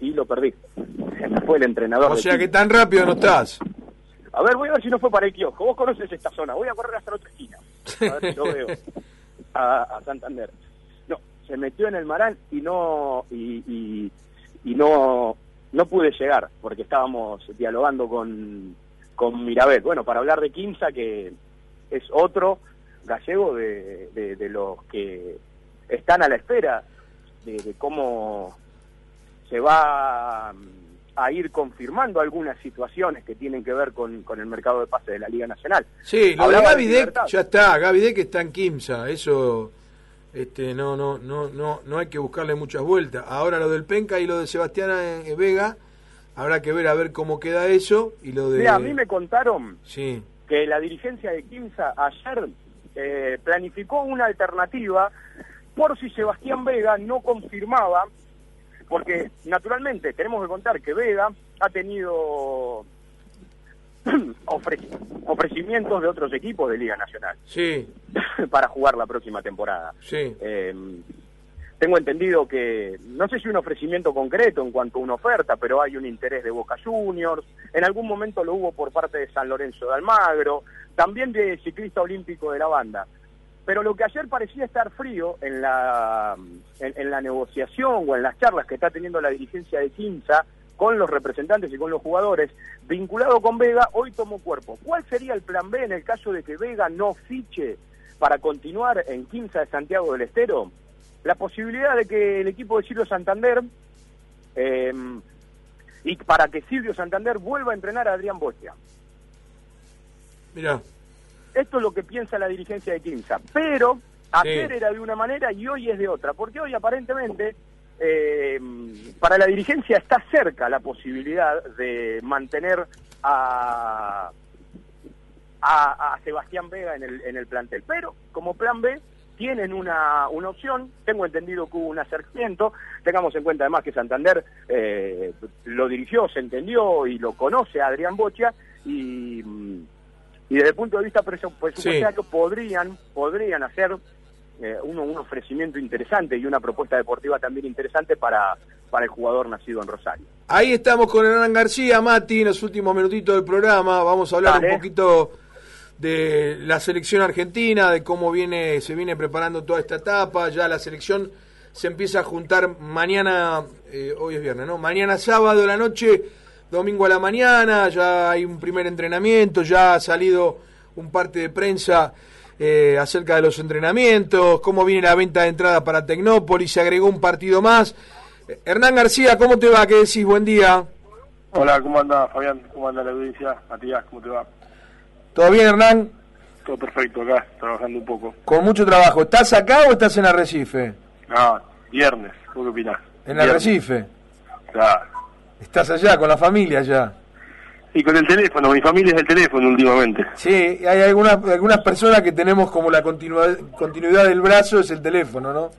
y lo perdí. Fue el entrenador. O sea que tan rápido no estás. A ver, voy a ver si no fue para el kiosco. Vos conoces esta zona. Voy a correr hasta la otra esquina. A ver si lo veo. A, a Santander. No, se metió en el Marán y no y, y, y no no pude llegar porque estábamos dialogando con, con Mirabet. Bueno, para hablar de Quimsa, que es otro gallego de, de, de los que están a la espera de, de cómo se va a ir confirmando algunas situaciones que tienen que ver con, con el mercado de pase de la Liga Nacional. Sí, lo Hablaba de Gaby Deck ya está, Gaby Deck está en Quimsa, eso este no no no no no hay que buscarle muchas vueltas. Ahora lo del Penca y lo de Sebastián eh, Vega, habrá que ver a ver cómo queda eso y lo de Mira, a mí me contaron Sí. que la dirigencia de Quimsa ayer eh, planificó una alternativa por si Sebastián Vega no confirmaba, porque naturalmente tenemos que contar que Vega ha tenido ofre- ofrecimientos de otros equipos de Liga Nacional Sí, para jugar la próxima temporada. sí. Eh, tengo entendido que, no sé si un ofrecimiento concreto en cuanto a una oferta, pero hay un interés de Boca Juniors, en algún momento lo hubo por parte de San Lorenzo de Almagro, también de ciclista olímpico de la banda. Pero lo que ayer parecía estar frío en la, en, la negociación o en las charlas que está teniendo la dirigencia de Quinza con los representantes y con los jugadores, vinculado con Vega, hoy tomó cuerpo. ¿Cuál sería el plan B en el caso de que Vega no fiche para continuar en Quinza de Santiago del Estero? La posibilidad de que el equipo de Silvio Santander, eh, y para que Silvio Santander vuelva a entrenar a Adrián Bocia. Mira, Esto es lo que piensa la dirigencia de Quinza. Pero ayer Sí. era de una manera y hoy es de otra. Porque hoy aparentemente eh, para la dirigencia está cerca la posibilidad de mantener a, a, a Sebastián Vega en el, en el plantel. Pero como plan B tienen una, una opción, tengo entendido que hubo un acercamiento, tengamos en cuenta además que Santander eh, lo dirigió, se entendió y lo conoce a Adrián Bocha y, mm, y desde el punto de vista presu- presupuestario podrían, podrían hacer eh, un, un ofrecimiento interesante y una propuesta deportiva también interesante para, para el jugador nacido en Rosario. ahí estamos con Hernán García, Mati, en los últimos minutitos del programa, vamos a hablar Dale. un poquito de la selección argentina, de cómo viene se viene preparando toda esta etapa, ya la selección se empieza a juntar mañana, eh, hoy es viernes, ¿no? Mañana sábado a la noche, domingo a la mañana, ya hay un primer entrenamiento, ya ha salido un parte de prensa eh, acerca de los entrenamientos, cómo viene la venta de entrada para Tecnópolis, se agregó un partido más. Eh, Hernán García, ¿cómo te va? ¿Qué decís? Buen día. Hola, ¿cómo anda Fabián? ¿Cómo anda la audiencia? Matías, ¿cómo te va? ¿Todo bien, Hernán? Todo perfecto acá, trabajando un poco. Con mucho trabajo. ¿Estás acá o estás en Arrecife? Ah, viernes, ¿vos qué opinás? En Viernes. Arrecife. Claro. Estás allá con la familia ya. Y con el teléfono, mi familia es el teléfono últimamente. Sí, hay algunas algunas personas que tenemos como la continuidad, continuidad del brazo es el teléfono, ¿no?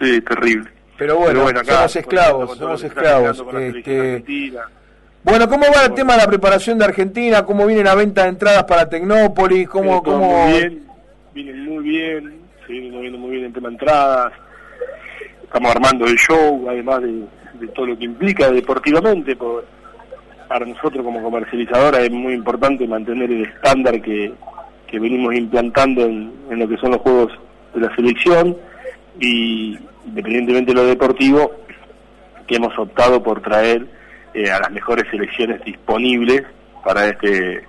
Sí, terrible. Pero bueno, acá, somos esclavos, somos esclavos. Este, bueno, ¿cómo va el tema de la preparación de Argentina? ¿Cómo viene la venta de entradas para Tecnópolis? ¿Cómo, todo cómo... muy bien, viene muy bien, se viene moviendo muy bien el tema entradas. Estamos armando el show, además de, de todo lo que implica deportivamente. por- para nosotros como comercializadora es muy importante mantener el estándar que, que venimos implantando en, lo que son los juegos de la selección y independientemente de lo deportivo, que hemos optado por traer eh, a las mejores selecciones disponibles para este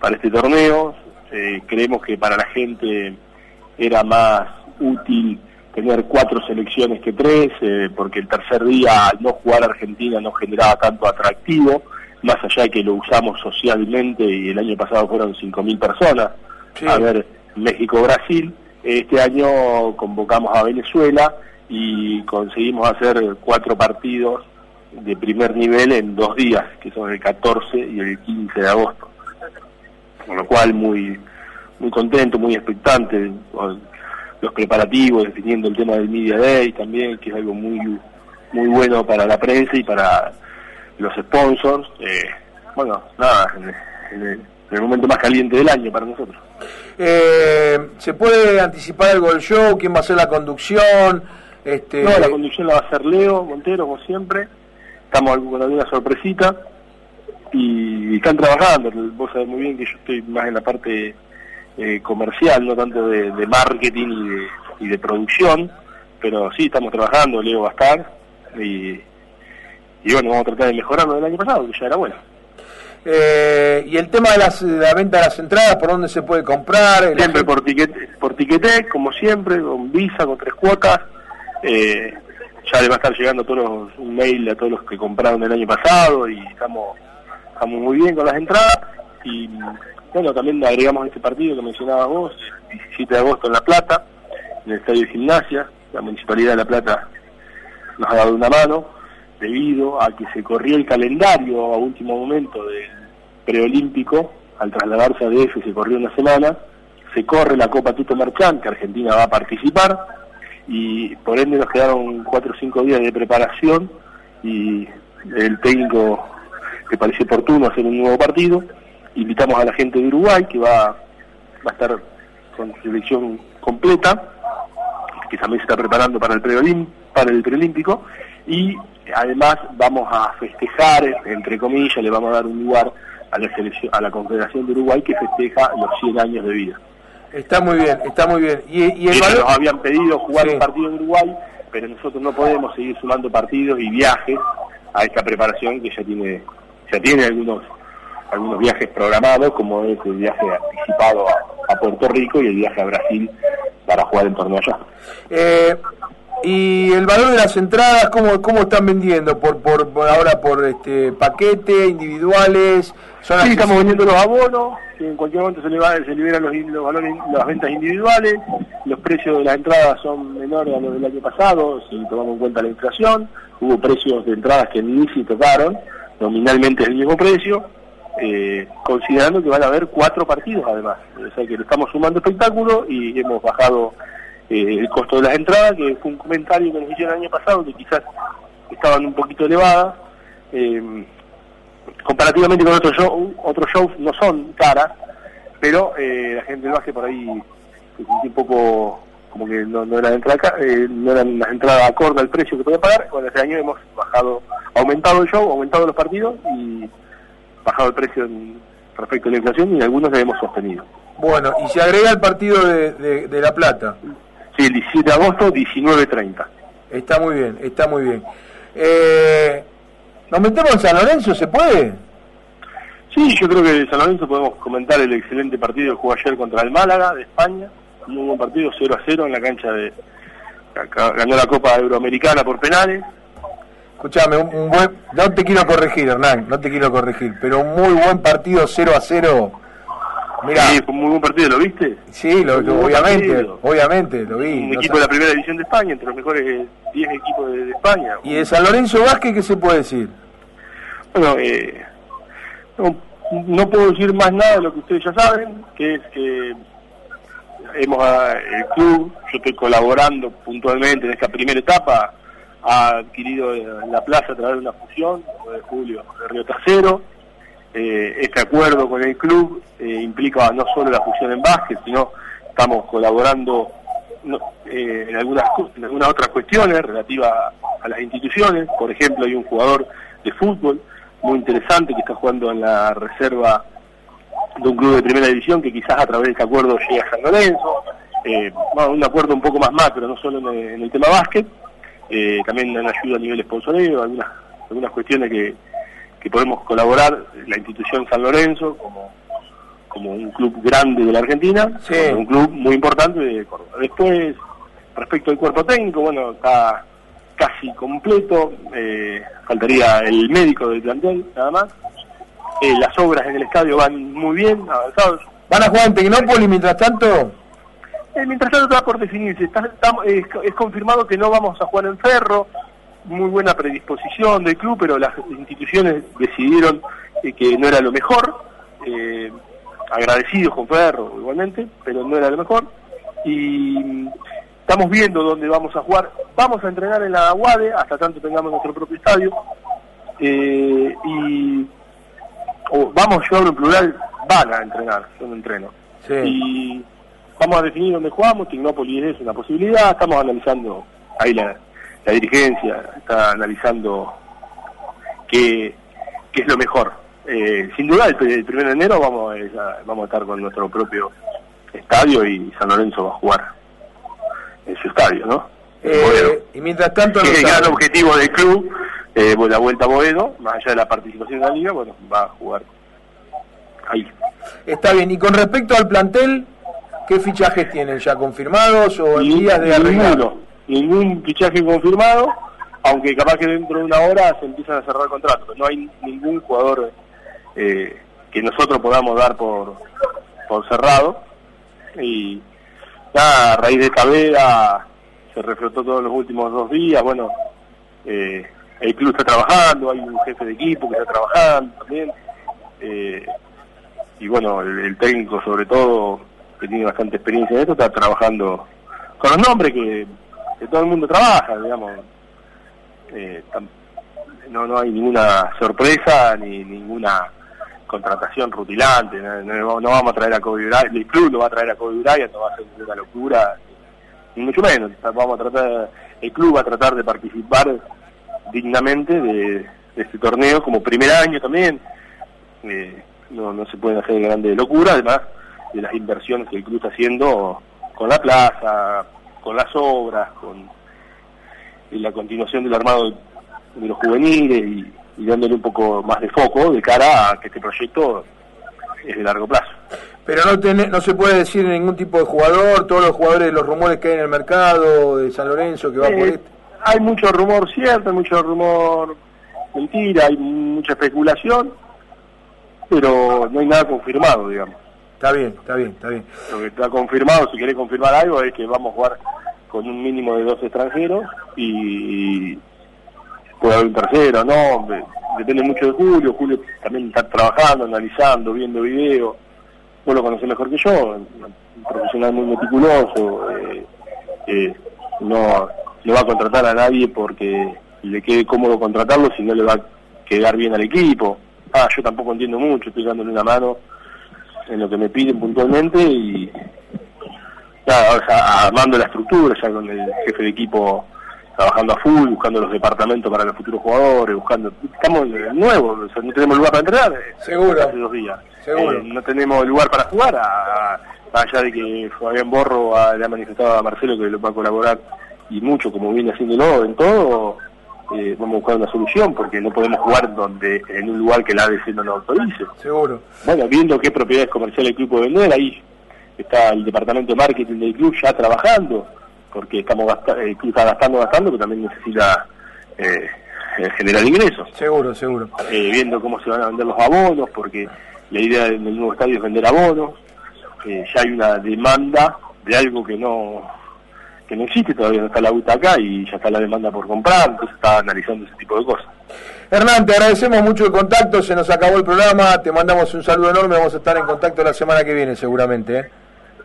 para este torneo. Eh, creemos que para la gente era más útil tener cuatro selecciones que tres, eh, porque el tercer día al no jugar Argentina no generaba tanto atractivo, más allá de que lo usamos socialmente y el año pasado fueron 5.000 personas Sí. a ver México-Brasil. Este año convocamos a Venezuela y conseguimos hacer cuatro partidos de primer nivel en dos días, que son el 14 y el 15 de agosto. Con lo cual muy muy contento, muy expectante los preparativos, definiendo el tema del Media Day también, que es algo muy muy bueno para la prensa y para los sponsors. Eh, bueno, nada, en el, en el- en el momento más caliente del año para nosotros. Eh, ¿Se puede anticipar algo del show? ¿Quién va a hacer la conducción? Este, No, la conducción la va a hacer Leo Montero, como siempre. estamos con alguna sorpresita y están trabajando. Vos sabés muy bien que yo estoy más en la parte eh, comercial, no tanto de, marketing y de, y de, producción, pero sí estamos trabajando, Leo va a estar y, y bueno, vamos a tratar de mejorar lo del año pasado, que ya era bueno. Eh, y el tema de, las, la venta de las entradas, ¿por dónde se puede comprar? Siempre por tiquete, por tiquete, como siempre, con visa, con tres cuotas. Eh, ya le va a estar llegando todos un mail a todos los que compraron el año pasado y estamos, estamos muy bien con las entradas. Y bueno, también agregamos este partido que mencionabas vos, el 17 de agosto en La Plata, en el Estadio de Gimnasia. La Municipalidad de La Plata nos ha dado una mano debido a que se corrió el calendario a último momento del preolímpico, al trasladarse a DF se corrió una semana, se corre la Copa Tito Merchant, que Argentina va a participar, y por ende nos quedaron cuatro o cinco días de preparación y el técnico que pareció oportuno hacer un nuevo partido. Invitamos a la gente de Uruguay que va, va a estar con selección completa, que también se está preparando para el, para el preolímpico, y además vamos a festejar, entre comillas, le vamos a dar un lugar a la, selección, a la Confederación de Uruguay que festeja los 100 años de vida. Está muy bien, está muy bien. Y, el nos habían pedido jugar un partido en Uruguay, pero nosotros no podemos seguir sumando partidos y viajes a esta preparación que ya tiene ya tiene algunos algunos viajes programados, como es el viaje anticipado a, Puerto Rico y el viaje a Brasil para jugar en torneo allá. Eh, ¿Y el valor de las entradas cómo, cómo están vendiendo? ¿Por, por, ahora por este paquete, individuales? Son sí, estamos vendiendo los abonos, en cualquier momento se, se liberan los, los valores, las ventas individuales, los precios de las entradas son menores a los del año pasado, si tomamos en cuenta la inflación, hubo precios de entradas que ni se tocaron, nominalmente es el mismo precio, eh, considerando que van a haber cuatro partidos además, o sea que le estamos sumando espectáculo y hemos bajado eh, el costo de las entradas, que fue un comentario que nos hicieron el año pasado, que quizás estaban un poquito elevadas. Eh, comparativamente con otros shows, otros shows no son caras, pero eh, la gente del básquet por ahí un poco como que no, no, eran entrada, eh, no eran las entradas acorde al precio que podía pagar. Bueno, este año hemos bajado, aumentado el show, aumentado los partidos y bajado el precio respecto a la inflación y algunos lo hemos sostenido. Bueno, y se agrega el partido de, de, La Plata. Sí, el 17 de agosto, 19.30. Está muy bien, está muy bien. Eh, ¿Nos metemos en San Lorenzo? ¿Se puede? Sí, yo creo que en San Lorenzo podemos comentar el excelente partido que jugó ayer contra el Málaga de España. Un buen partido, 0 a 0 en la cancha de. Ganó la Copa Euroamericana por penales. Escuchame, un, buen. No te quiero corregir, Hernán, no te quiero corregir, pero un muy buen partido 0 a 0. Mirá, sí, fue un muy buen partido, ¿lo viste? Sí, lo, obviamente, obviamente, lo vi. Un equipo de la primera división de España, entre los mejores 10 equipos de, España. ¿Y de San Lorenzo Vázquez qué se puede decir? Bueno, eh, no, puedo decir más nada de lo que ustedes ya saben, que es que hemos ah, el club, yo estoy colaborando puntualmente en esta primera etapa, ha adquirido eh, la plaza a través de una fusión, de julio, de Río Tercero. Eh, este acuerdo con el club eh, implica no solo la fusión en básquet, sino estamos colaborando en, algunas, en algunas otras cuestiones relativas a las instituciones. Por ejemplo, hay un jugador de fútbol muy interesante que está jugando en la reserva de un club de primera división que quizás a través de este acuerdo llegue a San Lorenzo. Eh, un acuerdo un poco más macro, no solo en el, tema básquet, eh, también en ayuda a nivel sponsoreo, algunas, algunas cuestiones que, que podemos colaborar, la institución San Lorenzo como, como un club grande de la Argentina, un club muy importante de Córdoba. Después, respecto al cuerpo técnico, bueno, está casi completo, eh, faltaría el médico del plantel, nada más. Eh, las obras en el estadio van muy bien, avanzados. ¿Van a jugar en Tecnópolis mientras tanto? Eh, mientras tanto está por definirse, está, es, confirmado que no vamos a jugar en Ferro, muy buena predisposición del club, pero las instituciones decidieron que no era lo mejor, agradecidos con Ferro igualmente, pero no era lo mejor, y Estamos viendo dónde vamos a jugar. Vamos a entrenar en la UADE hasta tanto tengamos nuestro propio estadio. Eh, y vamos, yo hablo en plural, van a entrenar, yo no entreno. Y vamos a definir dónde jugamos, Tecnópolis es una posibilidad, estamos analizando, ahí la, dirigencia está analizando que, es lo mejor. Eh, sin duda, el, el, primero de enero vamos, vamos a estar con nuestro propio estadio y San Lorenzo va a jugar en su estadio, ¿no? Eh, y mientras tanto... Es el gran objetivo del club, eh, la vuelta a Boedo, más allá de la participación en la liga, bueno, va a jugar ahí. Está bien, y con respecto al plantel, ¿qué fichajes tienen ya confirmados o en días de arreglar? Ningún fichaje confirmado, aunque capaz que dentro de una hora se empiezan a cerrar contratos. No hay ningún jugador eh, que nosotros podamos dar por, por cerrado. Y ya a raíz de esta veda se reflotó todos los últimos dos días. Bueno, eh, el club está trabajando, hay un jefe de equipo que está trabajando también. Eh, y bueno, el, técnico sobre todo, tiene bastante experiencia en esto, está trabajando con los nombres que, todo el mundo trabaja, digamos. Eh, no, no hay ninguna sorpresa ni ninguna contratación rutilante, no, vamos a traer a Kobe el club no va a traer a Kobe Bryant, no va a ser una locura, ni mucho menos, vamos a tratar, el club va a tratar de participar dignamente de, este torneo como primer año también, eh, no, no se pueden hacer grandes locuras, además de las inversiones que el club está haciendo con la plaza, con las obras, con la continuación del armado de los juveniles y y dándole un poco más de foco de cara a que este proyecto es de largo plazo. Pero no no se puede decir ningún tipo de jugador, todos los jugadores, los rumores que hay en el mercado de San Lorenzo que va por eh, este. Hay mucho rumor cierto, hay mucho rumor mentira, hay mucha especulación, pero no hay nada confirmado, digamos. Está bien, está bien, está bien. Lo que está confirmado, si querés confirmar algo, es que vamos a jugar con un mínimo de dos extranjeros y puede haber un tercero, no, depende mucho de Julio, Julio también está trabajando, analizando, viendo videos, vos lo conocés mejor que yo, un profesional muy meticuloso, eh, eh, no, no va a contratar a nadie porque le quede cómodo contratarlo si no le va a quedar bien al equipo. Ah, yo tampoco entiendo mucho, estoy dándole una mano en lo que me piden puntualmente y ya, armando la estructura ya con el jefe de equipo trabajando a full, buscando los departamentos para los futuros jugadores, buscando... Estamos nuevos, no tenemos lugar para entrenar. Eh, Seguro. Hace dos días. Seguro. Eh, no tenemos lugar para jugar, a, allá de que Fabián Borro le ha manifestado a Marcelo que lo va a colaborar y mucho, como viene haciéndolo en todo, eh, vamos a buscar una solución porque no podemos jugar donde en un lugar que la ADC no nos autorice. Seguro. Bueno, viendo qué propiedades comerciales el club puede vender, ahí está el departamento de marketing del club ya trabajando porque estamos el eh, está gastando, gastando, pero también necesita eh, eh, generar ingresos. Seguro, seguro. viendo cómo se van a vender los abonos, porque la idea del nuevo estadio es vender abonos. ya hay una demanda de algo que no que no existe, todavía no está la UTA acá y ya está la demanda por comprar, entonces está analizando ese tipo de cosas. Hernán, te agradecemos mucho el contacto, se nos acabó el programa, te mandamos un saludo enorme, vamos a estar en contacto la semana que viene seguramente. ¿eh?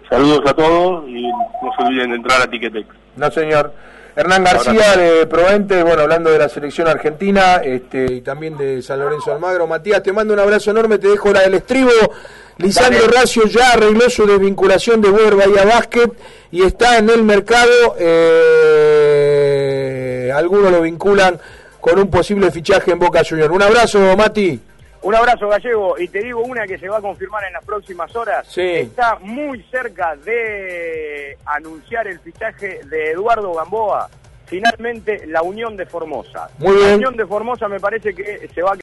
Saludos a todos y no se olviden de entrar a Ticketex. No, señor. Hernán García de Provente, bueno, hablando de la selección argentina este, y también de San Lorenzo Almagro. Matías, te mando un abrazo enorme, te dejo la del estribo. Lisandro Racio ya arregló su desvinculación de Boer Bahía Basket y está en el mercado. Eh, algunos lo vinculan con un posible fichaje en Boca Junior. Un abrazo, Mati. Un abrazo gallego y te digo una que se va a confirmar en las próximas horas. Está muy cerca de anunciar el fichaje de Eduardo Gamboa. Finalmente la Unión de Formosa. Muy bien. La Unión de Formosa me parece que se va a